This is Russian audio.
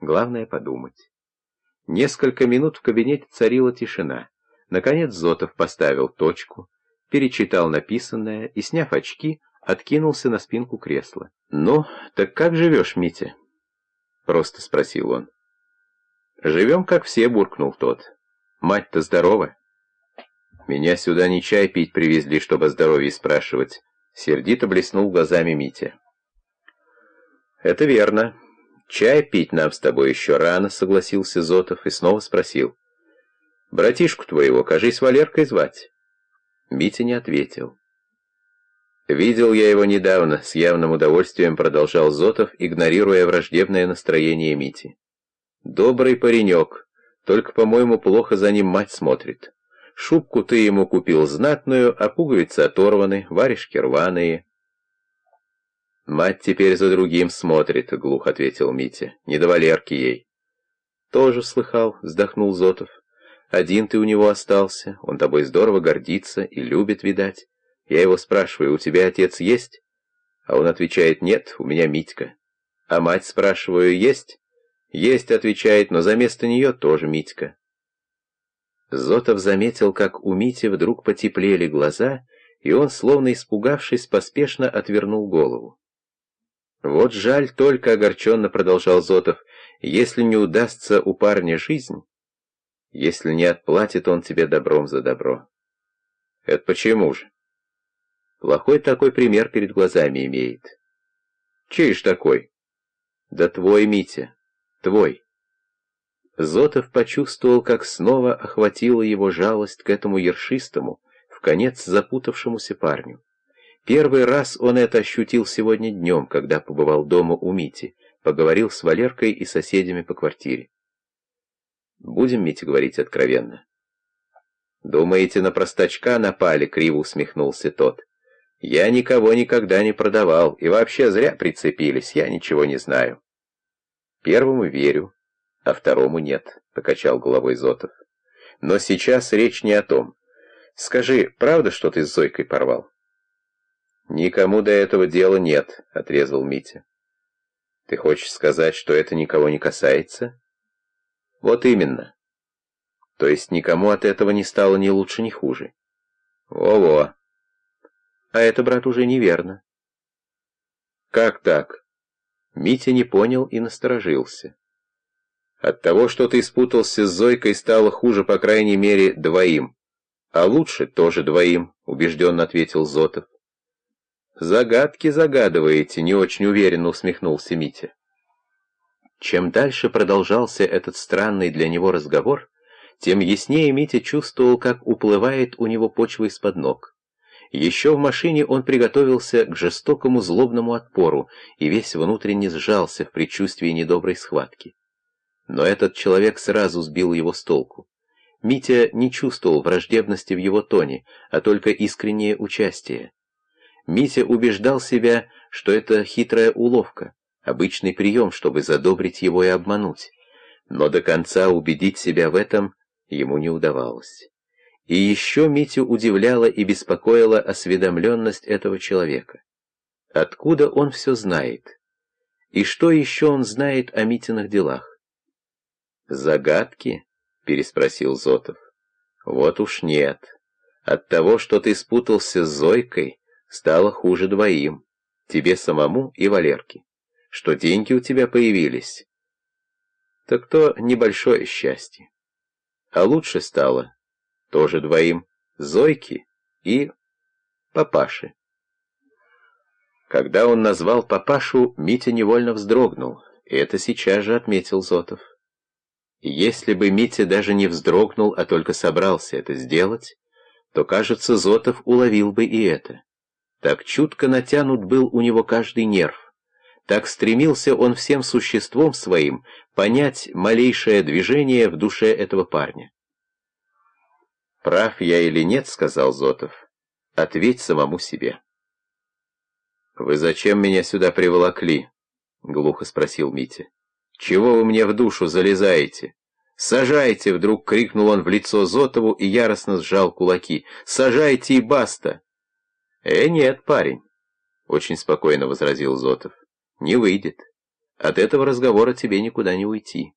Главное подумать. Несколько минут в кабинете царила тишина. Наконец Зотов поставил точку, перечитал написанное и, сняв очки, откинулся на спинку кресла. «Ну, так как живешь, Митя?» — просто спросил он. «Живем, как все», — буркнул тот. «Мать-то здорова?» «Меня сюда не чай пить привезли, чтобы здоровье спрашивать», — сердито блеснул глазами Митя. «Это верно. Чай пить нам с тобой еще рано», — согласился Зотов и снова спросил. «Братишку твоего, кажись, Валеркой звать?» Митя не ответил. «Видел я его недавно», — с явным удовольствием продолжал Зотов, игнорируя враждебное настроение Мити. «Добрый паренек, только, по-моему, плохо за ним мать смотрит. Шубку ты ему купил знатную, а пуговицы оторваны, варежки рваные». «Мать теперь за другим смотрит», — глухо ответил Митя. «Не до Валерки ей». «Тоже слыхал», — вздохнул Зотов. «Один ты у него остался, он тобой здорово гордится и любит, видать. Я его спрашиваю, у тебя отец есть?» А он отвечает, «Нет, у меня Митька». А мать спрашиваю, «Есть?» «Есть», — отвечает, но за место нее тоже Митька. Зотов заметил, как у Мити вдруг потеплели глаза, и он, словно испугавшись, поспешно отвернул голову. «Вот жаль только», — огорченно продолжал Зотов, — «если не удастся у парня жизнь, если не отплатит он тебе добром за добро». «Это почему же?» «Плохой такой пример перед глазами имеет». «Чей ж такой?» «Да твой, Митя, твой». Зотов почувствовал, как снова охватила его жалость к этому ершистому, в конец запутавшемуся парню. Первый раз он это ощутил сегодня днем, когда побывал дома у Мити, поговорил с Валеркой и соседями по квартире. Будем, Митя, говорить откровенно. «Думаете, на простачка напали?» — криво усмехнулся тот. «Я никого никогда не продавал, и вообще зря прицепились, я ничего не знаю». «Первому верю, а второму нет», — покачал головой Зотов. «Но сейчас речь не о том. Скажи, правда, что ты с Зойкой порвал?» «Никому до этого дела нет», — отрезал Митя. «Ты хочешь сказать, что это никого не касается?» «Вот именно. То есть никому от этого не стало ни лучше, ни хуже?» «Во-во. А это, брат, уже неверно». «Как так?» Митя не понял и насторожился. «От того, что ты спутался с Зойкой, стало хуже, по крайней мере, двоим. А лучше тоже двоим», — убежденно ответил Зотов. «Загадки загадываете», — не очень уверенно усмехнулся Митя. Чем дальше продолжался этот странный для него разговор, тем яснее Митя чувствовал, как уплывает у него почва из-под ног. Еще в машине он приготовился к жестокому злобному отпору и весь внутренне сжался в предчувствии недоброй схватки. Но этот человек сразу сбил его с толку. Митя не чувствовал враждебности в его тоне, а только искреннее участие. Митя убеждал себя, что это хитрая уловка, обычный прием, чтобы задобрить его и обмануть. Но до конца убедить себя в этом ему не удавалось. И еще Митю удивляла и беспокоила осведомленность этого человека. Откуда он все знает? И что еще он знает о Митиных делах? «Загадки?» — переспросил Зотов. «Вот уж нет. От того, что ты спутался с Зойкой, стало хуже двоим, тебе самому и Валерке. Что деньги у тебя появились. Так то небольшое счастье. А лучше стало тоже двоим Зойки и папаши. Когда он назвал папашу, Митя невольно вздрогнул, и это сейчас же отметил Зотов. Если бы Митя даже не вздрогнул, а только собрался это сделать, то, кажется, Зотов уловил бы и это. Так чутко натянут был у него каждый нерв. Так стремился он всем существом своим понять малейшее движение в душе этого парня. «Прав я или нет?» — сказал Зотов. «Ответь самому себе». «Вы зачем меня сюда приволокли?» — глухо спросил Митя. «Чего вы мне в душу залезаете?» «Сажайте!» — вдруг крикнул он в лицо Зотову и яростно сжал кулаки. «Сажайте и баста!» «Э, нет, парень», — очень спокойно возразил Зотов. «Не выйдет. От этого разговора тебе никуда не уйти.